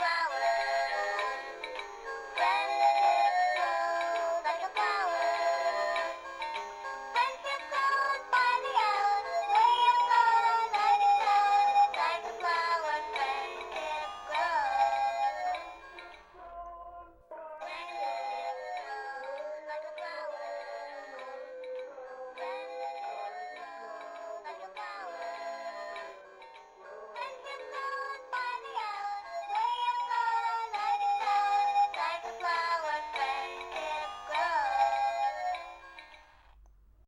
flowers.